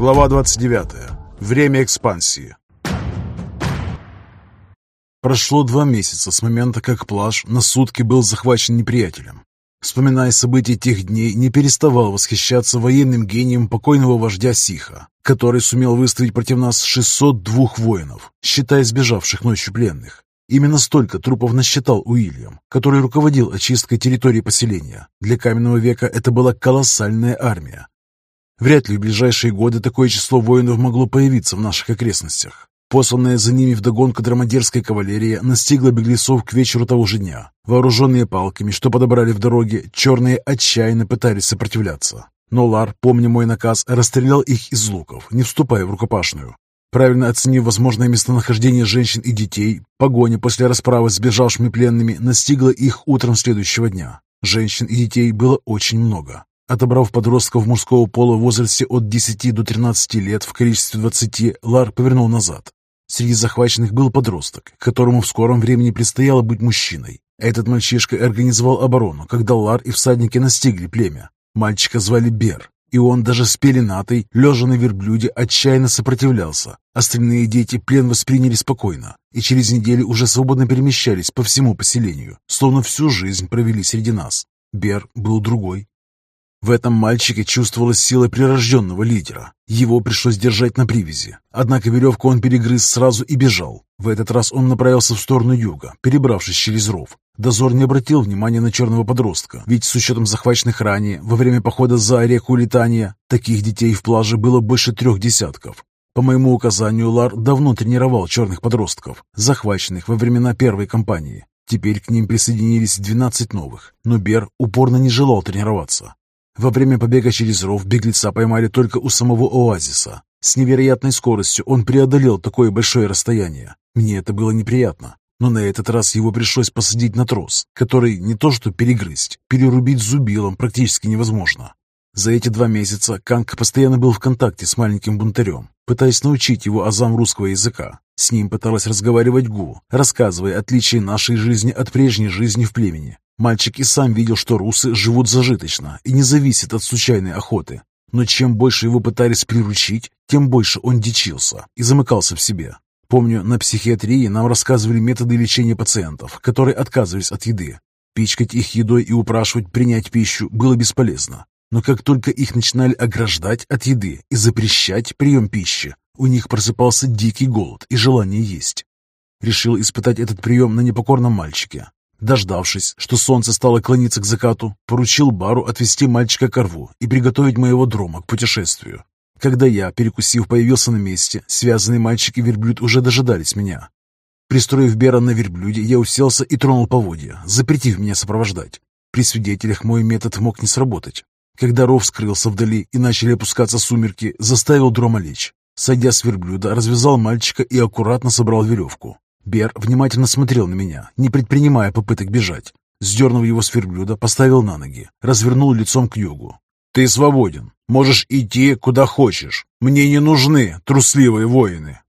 Глава 29. Время экспансии. Прошло два месяца с момента, как плаж на сутки был захвачен неприятелем. Вспоминая события тех дней, не переставал восхищаться военным гением покойного вождя Сиха, который сумел выставить против нас 602 воинов, считая сбежавших ночью пленных. Именно столько трупов насчитал Уильям, который руководил очисткой территории поселения. Для каменного века это была колоссальная армия. Вряд ли в ближайшие годы такое число воинов могло появиться в наших окрестностях. Посланная за ними вдогонку драмадерская кавалерия настигла беглецов к вечеру того же дня. Вооруженные палками, что подобрали в дороге, черные отчаянно пытались сопротивляться. Но Лар, помня мой наказ, расстрелял их из луков, не вступая в рукопашную. Правильно оценив возможное местонахождение женщин и детей, погоня после расправы с сбежавшими пленными настигла их утром следующего дня. Женщин и детей было очень много. Отобрав подростков мужского пола в возрасте от 10 до 13 лет в количестве 20, Лар повернул назад. Среди захваченных был подросток, которому в скором времени предстояло быть мужчиной. Этот мальчишка организовал оборону, когда Лар и всадники настигли племя. Мальчика звали Бер, и он даже с пеленатой, лежа на верблюде, отчаянно сопротивлялся. Остальные дети плен восприняли спокойно, и через неделю уже свободно перемещались по всему поселению, словно всю жизнь провели среди нас. Бер был другой. В этом мальчике чувствовалась сила прирожденного лидера. Его пришлось держать на привязи. Однако веревку он перегрыз сразу и бежал. В этот раз он направился в сторону юга, перебравшись через ров. Дозор не обратил внимания на черного подростка, ведь с учетом захваченных ранее, во время похода за реку Летания, таких детей в плаже было больше трех десятков. По моему указанию, Лар давно тренировал черных подростков, захваченных во времена первой кампании. Теперь к ним присоединились 12 новых, но Бер упорно не желал тренироваться. Во время побега через ров беглеца поймали только у самого оазиса. С невероятной скоростью он преодолел такое большое расстояние. Мне это было неприятно, но на этот раз его пришлось посадить на трос, который не то что перегрызть, перерубить зубилом практически невозможно. За эти два месяца Канг постоянно был в контакте с маленьким бунтарем, пытаясь научить его азам русского языка. С ним пыталась разговаривать Гу, рассказывая отличия нашей жизни от прежней жизни в племени. Мальчик и сам видел, что русы живут зажиточно и не зависят от случайной охоты. Но чем больше его пытались приручить, тем больше он дичился и замыкался в себе. Помню, на психиатрии нам рассказывали методы лечения пациентов, которые отказывались от еды. Пичкать их едой и упрашивать принять пищу было бесполезно. Но как только их начинали ограждать от еды и запрещать прием пищи, у них просыпался дикий голод и желание есть. Решил испытать этот прием на непокорном мальчике. Дождавшись, что солнце стало клониться к закату, поручил Бару отвезти мальчика к рву и приготовить моего дрома к путешествию. Когда я, перекусив, появился на месте, связанные мальчик и верблюд уже дожидались меня. Пристроив Бера на верблюде, я уселся и тронул поводья, запретив меня сопровождать. При свидетелях мой метод мог не сработать. Когда ров скрылся вдали и начали опускаться сумерки, заставил дрома лечь. Сойдя с верблюда, развязал мальчика и аккуратно собрал веревку. Бер внимательно смотрел на меня, не предпринимая попыток бежать. Сдернув его с верблюда, поставил на ноги, развернул лицом к югу. «Ты свободен. Можешь идти, куда хочешь. Мне не нужны трусливые воины».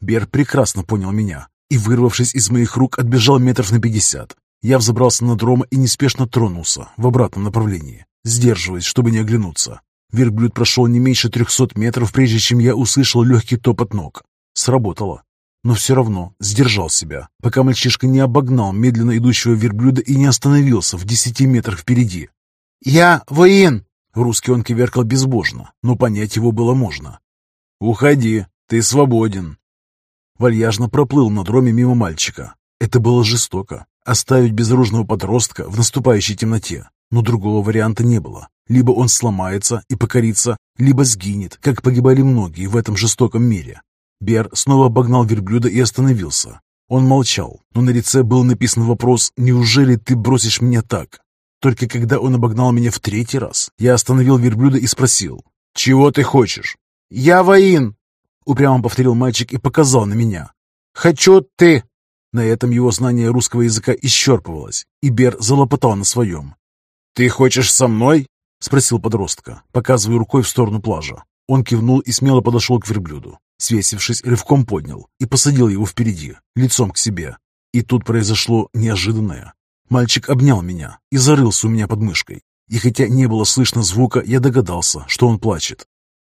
Бер прекрасно понял меня и, вырвавшись из моих рук, отбежал метров на пятьдесят. Я взобрался на дрома и неспешно тронулся в обратном направлении, сдерживаясь, чтобы не оглянуться. Верблюд прошел не меньше трехсот метров, прежде чем я услышал легкий топот ног. Сработало но все равно сдержал себя, пока мальчишка не обогнал медленно идущего верблюда и не остановился в десяти метрах впереди. «Я воин!» Русский он киверкал безбожно, но понять его было можно. «Уходи, ты свободен!» Вальяжно проплыл на дроме мимо мальчика. Это было жестоко. Оставить безоружного подростка в наступающей темноте. Но другого варианта не было. Либо он сломается и покорится, либо сгинет, как погибали многие в этом жестоком мире. Бер снова обогнал верблюда и остановился. Он молчал, но на лице был написан вопрос «Неужели ты бросишь меня так?» Только когда он обогнал меня в третий раз, я остановил верблюда и спросил «Чего ты хочешь?» «Я воин!» — упрямо повторил мальчик и показал на меня. «Хочу ты!» На этом его знание русского языка исчерпывалось, и Бер залопотал на своем. «Ты хочешь со мной?» — спросил подростка, показывая рукой в сторону плажа. Он кивнул и смело подошел к верблюду. Свесившись, рывком поднял и посадил его впереди, лицом к себе. И тут произошло неожиданное. Мальчик обнял меня и зарылся у меня под мышкой. И хотя не было слышно звука, я догадался, что он плачет.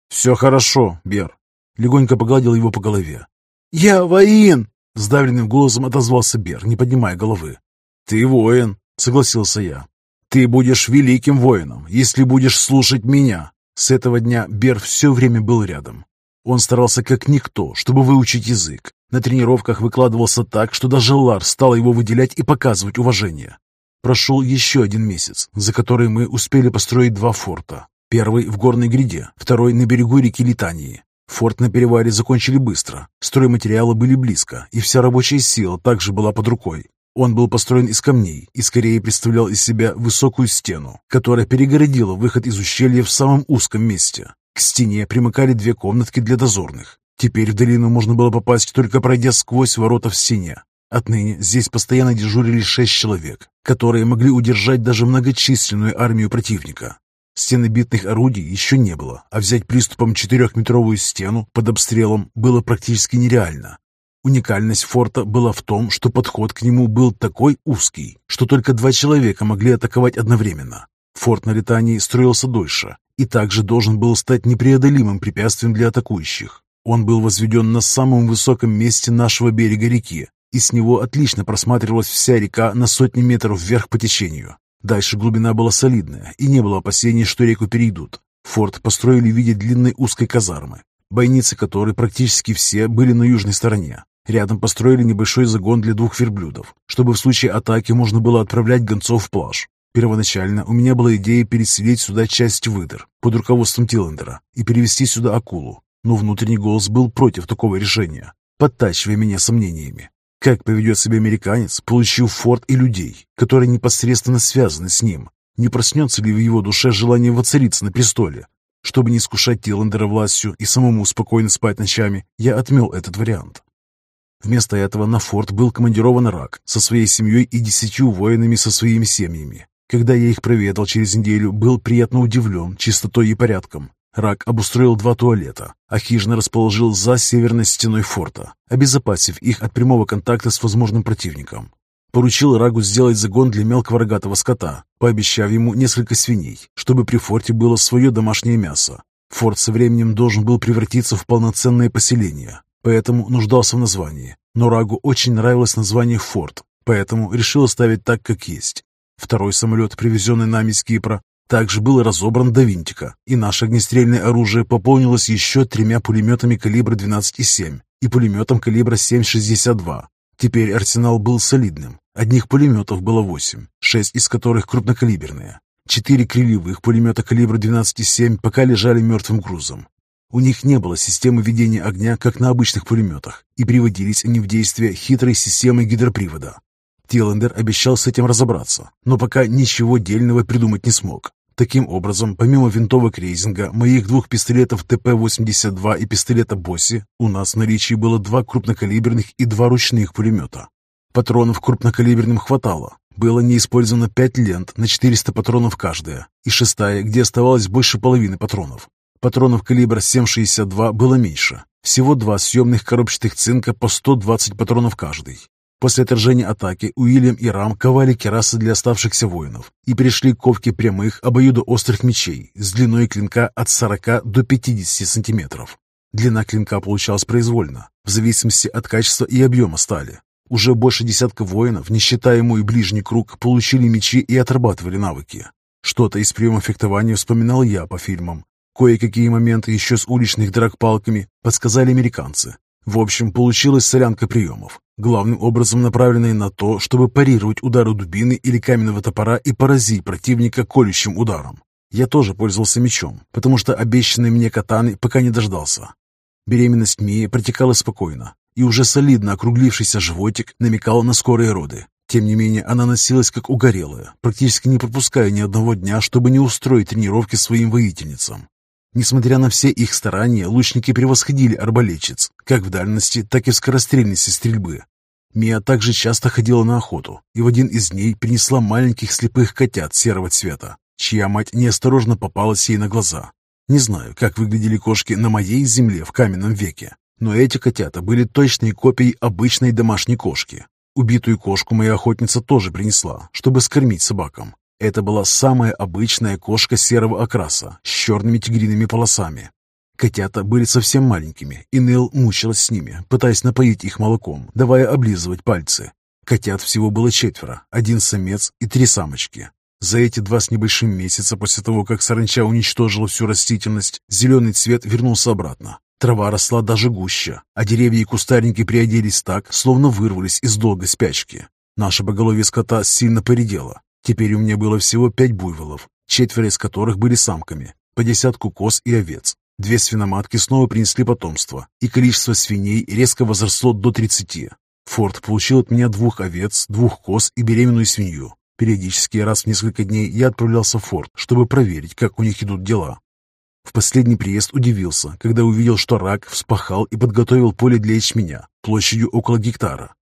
«Все хорошо, Бер», — легонько погладил его по голове. «Я воин!» — сдавленным голосом отозвался Бер, не поднимая головы. «Ты воин», — согласился я. «Ты будешь великим воином, если будешь слушать меня». С этого дня Бер все время был рядом. Он старался как никто, чтобы выучить язык. На тренировках выкладывался так, что даже Лар стал его выделять и показывать уважение. Прошел еще один месяц, за который мы успели построить два форта. Первый в горной гряде, второй на берегу реки Литании. Форт на переваре закончили быстро, стройматериалы были близко, и вся рабочая сила также была под рукой. Он был построен из камней и скорее представлял из себя высокую стену, которая перегородила выход из ущелья в самом узком месте. К стене примыкали две комнатки для дозорных. Теперь в долину можно было попасть, только пройдя сквозь ворота в стене. Отныне здесь постоянно дежурили шесть человек, которые могли удержать даже многочисленную армию противника. Стенобитных орудий еще не было, а взять приступом четырехметровую стену под обстрелом было практически нереально. Уникальность форта была в том, что подход к нему был такой узкий, что только два человека могли атаковать одновременно. Форт на Ритании строился дольше и также должен был стать непреодолимым препятствием для атакующих. Он был возведен на самом высоком месте нашего берега реки, и с него отлично просматривалась вся река на сотни метров вверх по течению. Дальше глубина была солидная, и не было опасений, что реку перейдут. Форт построили в виде длинной узкой казармы, бойницы которой практически все были на южной стороне. Рядом построили небольшой загон для двух верблюдов, чтобы в случае атаки можно было отправлять гонцов в плаж. Первоначально у меня была идея переселить сюда часть выдр под руководством Тиллендера и перевести сюда акулу, но внутренний голос был против такого решения, подтачивая меня сомнениями. Как поведет себя американец, получив форт и людей, которые непосредственно связаны с ним? Не проснется ли в его душе желание воцариться на престоле? Чтобы не искушать Тиллендера властью и самому спокойно спать ночами, я отмел этот вариант. Вместо этого на форт был командирован Рак со своей семьей и десятью воинами со своими семьями. Когда я их проведал через неделю, был приятно удивлен чистотой и порядком. Рак обустроил два туалета, а хижина расположил за северной стеной форта, обезопасив их от прямого контакта с возможным противником. Поручил Рагу сделать загон для мелкого рогатого скота, пообещав ему несколько свиней, чтобы при форте было свое домашнее мясо. Форт со временем должен был превратиться в полноценное поселение, поэтому нуждался в названии. Но Рагу очень нравилось название «Форт», поэтому решил оставить так, как есть. Второй самолет, привезенный нами из Кипра, также был разобран до винтика, и наше огнестрельное оружие пополнилось еще тремя пулеметами калибра 12,7 и пулеметом калибра 7,62. Теперь арсенал был солидным. Одних пулеметов было 8, 6 из которых крупнокалиберные. Четыре крыльевых пулемета калибра 12,7 пока лежали мертвым грузом. У них не было системы ведения огня, как на обычных пулеметах, и приводились они в действие хитрой системой гидропривода. Тиллендер обещал с этим разобраться, но пока ничего дельного придумать не смог. Таким образом, помимо винтовок рейзинга, моих двух пистолетов ТП-82 и пистолета Босси, у нас в наличии было два крупнокалиберных и два ручных пулемета. Патронов крупнокалиберным хватало. Было неиспользовано пять лент на 400 патронов каждая, и шестая, где оставалось больше половины патронов. Патронов калибра 7,62 было меньше. Всего два съемных коробчатых цинка по 120 патронов каждый. После отражения атаки Уильям и Рам ковали керасы для оставшихся воинов и перешли к ковке прямых обоюдоострых мечей с длиной клинка от 40 до 50 сантиметров. Длина клинка получалась произвольно, в зависимости от качества и объема стали. Уже больше десятка воинов, не считая мой ближний круг, получили мечи и отрабатывали навыки. Что-то из приемов фехтования вспоминал я по фильмам. Кое-какие моменты еще с уличных драк палками подсказали американцы. В общем, получилась солянка приемов главным образом направленные на то, чтобы парировать удары дубины или каменного топора и поразить противника колющим ударом. Я тоже пользовался мечом, потому что обещанной мне катаны пока не дождался. Беременность Мии протекала спокойно, и уже солидно округлившийся животик намекал на скорые роды. Тем не менее, она носилась как угорелая, практически не пропуская ни одного дня, чтобы не устроить тренировки своим воительницам. Несмотря на все их старания, лучники превосходили арбалетчиц, как в дальности, так и в скорострельности стрельбы. Мия также часто ходила на охоту, и в один из дней принесла маленьких слепых котят серого цвета, чья мать неосторожно попалась ей на глаза. Не знаю, как выглядели кошки на моей земле в каменном веке, но эти котята были точной копией обычной домашней кошки. Убитую кошку моя охотница тоже принесла, чтобы скормить собакам. Это была самая обычная кошка серого окраса с черными тигриными полосами. Котята были совсем маленькими, и Нел мучилась с ними, пытаясь напоить их молоком, давая облизывать пальцы. Котят всего было четверо, один самец и три самочки. За эти два с небольшим месяца после того, как саранча уничтожила всю растительность, зеленый цвет вернулся обратно. Трава росла даже гуще, а деревья и кустарники приоделись так, словно вырвались из долгой спячки. Наше поголовье скота сильно поредело. Теперь у меня было всего пять буйволов, четверо из которых были самками, по десятку коз и овец. Две свиноматки снова принесли потомство, и количество свиней резко возросло до 30. Форд получил от меня двух овец, двух коз и беременную свинью. Периодически раз в несколько дней я отправлялся в форт, чтобы проверить, как у них идут дела. В последний приезд удивился, когда увидел, что рак вспахал и подготовил поле для ячменя площадью около гектара.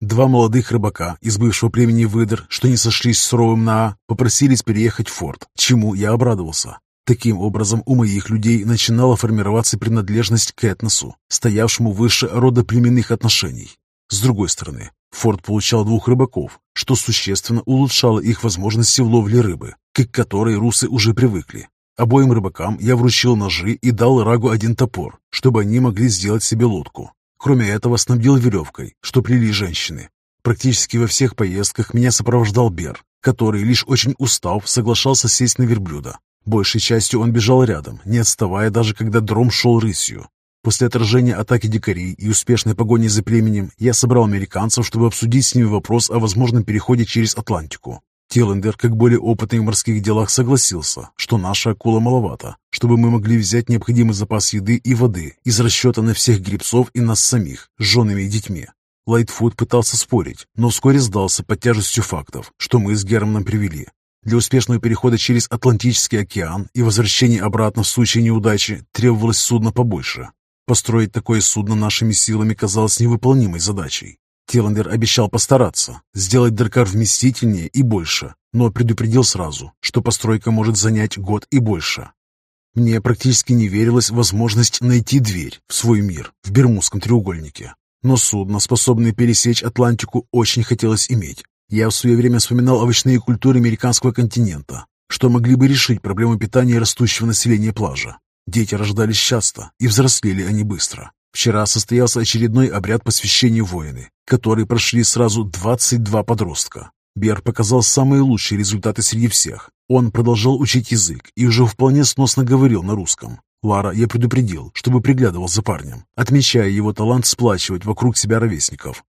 Два молодых рыбака из бывшего племени выдр, что не сошлись с Роем на попросились переехать в форт, чему я обрадовался. Таким образом, у моих людей начинала формироваться принадлежность к этносу, стоявшему выше рода племенных отношений. С другой стороны, форт получал двух рыбаков, что существенно улучшало их возможности в ловле рыбы, к которой русы уже привыкли. Обоим рыбакам я вручил ножи и дал Рагу один топор, чтобы они могли сделать себе лодку. Кроме этого, снабдил веревкой, что плели женщины. Практически во всех поездках меня сопровождал Бер, который, лишь очень устав, соглашался сесть на верблюда. Большей частью он бежал рядом, не отставая даже когда дром шел рысью. После отражения атаки дикарей и успешной погони за племенем я собрал американцев, чтобы обсудить с ними вопрос о возможном переходе через Атлантику. Тиллендер, как более опытный в морских делах, согласился, что наша акула маловато, чтобы мы могли взять необходимый запас еды и воды из расчета на всех грибцов и нас самих, с женами и детьми. Лайтфуд пытался спорить, но вскоре сдался под тяжестью фактов, что мы с Германом привели. Для успешного перехода через Атлантический океан и возвращения обратно в случае неудачи требовалось судно побольше. Построить такое судно нашими силами казалось невыполнимой задачей. Тиллендер обещал постараться, сделать Дракар вместительнее и больше, но предупредил сразу, что постройка может занять год и больше. Мне практически не верилась возможность найти дверь в свой мир в Бермудском треугольнике. Но судно, способное пересечь Атлантику, очень хотелось иметь. Я в свое время вспоминал овощные культуры американского континента, что могли бы решить проблему питания растущего населения плажа. Дети рождались часто, и взрослели они быстро. Вчера состоялся очередной обряд посвящения воины, который прошли сразу 22 подростка. Бер показал самые лучшие результаты среди всех. Он продолжал учить язык и уже вполне сносно говорил на русском. Лара я предупредил, чтобы приглядывал за парнем, отмечая его талант сплачивать вокруг себя ровесников.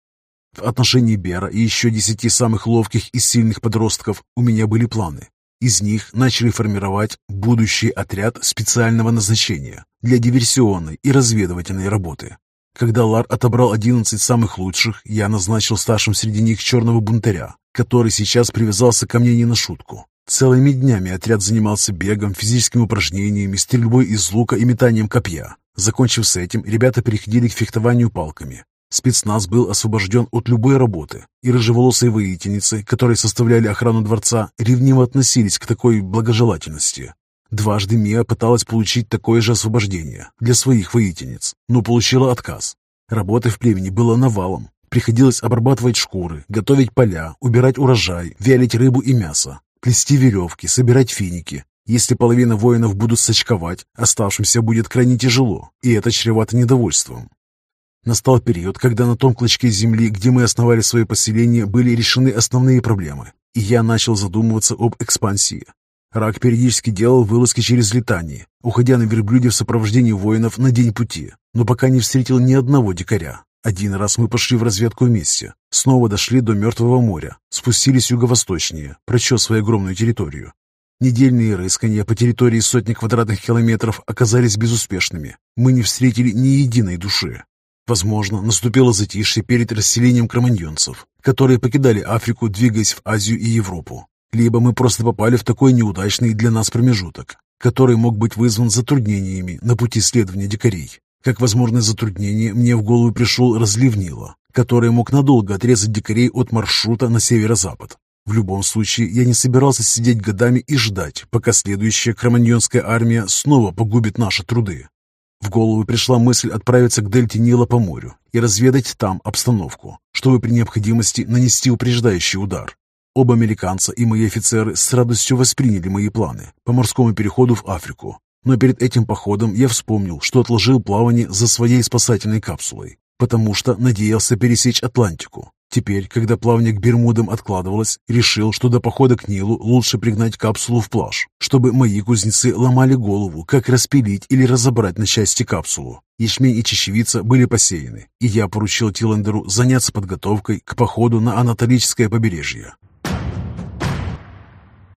В отношении Бера и еще десяти самых ловких и сильных подростков у меня были планы. Из них начали формировать будущий отряд специального назначения для диверсионной и разведывательной работы. Когда Лар отобрал 11 самых лучших, я назначил старшим среди них черного бунтаря, который сейчас привязался ко мне не на шутку. Целыми днями отряд занимался бегом, физическими упражнениями, стрельбой из лука и метанием копья. Закончив с этим, ребята переходили к фехтованию палками. Спецназ был освобожден от любой работы, и рыжеволосые воительницы, которые составляли охрану дворца, ревниво относились к такой благожелательности. Дважды Мия пыталась получить такое же освобождение для своих воительниц, но получила отказ. Работы в племени было навалом. Приходилось обрабатывать шкуры, готовить поля, убирать урожай, вялить рыбу и мясо, плести веревки, собирать финики. Если половина воинов будут сочковать, оставшимся будет крайне тяжело, и это чревато недовольством. Настал период, когда на том клочке земли, где мы основали свое поселение, были решены основные проблемы, и я начал задумываться об экспансии. Рак периодически делал вылазки через летание, уходя на верблюде в сопровождении воинов на день пути, но пока не встретил ни одного дикаря. Один раз мы пошли в разведку вместе, снова дошли до Мертвого моря, спустились юго-восточнее, прочесывая огромную территорию. Недельные рыскания по территории сотни квадратных километров оказались безуспешными. Мы не встретили ни единой души. Возможно, наступило затишье перед расселением кроманьонцев, которые покидали Африку, двигаясь в Азию и Европу. Либо мы просто попали в такой неудачный для нас промежуток, который мог быть вызван затруднениями на пути следования дикарей. Как возможное затруднение мне в голову пришел разлив Нила, который мог надолго отрезать дикарей от маршрута на северо-запад. В любом случае, я не собирался сидеть годами и ждать, пока следующая кроманьонская армия снова погубит наши труды. В голову пришла мысль отправиться к дельте Нила по морю и разведать там обстановку, чтобы при необходимости нанести упреждающий удар. Оба американца и мои офицеры с радостью восприняли мои планы по морскому переходу в Африку, Но перед этим походом я вспомнил, что отложил плавание за своей спасательной капсулой, потому что надеялся пересечь Атлантику. Теперь, когда плавание к Бермудам откладывалось, решил, что до похода к Нилу лучше пригнать капсулу в плаж, чтобы мои кузнецы ломали голову, как распилить или разобрать на части капсулу. Ячмень и чечевица были посеяны, и я поручил Тиландеру заняться подготовкой к походу на Анатолическое побережье.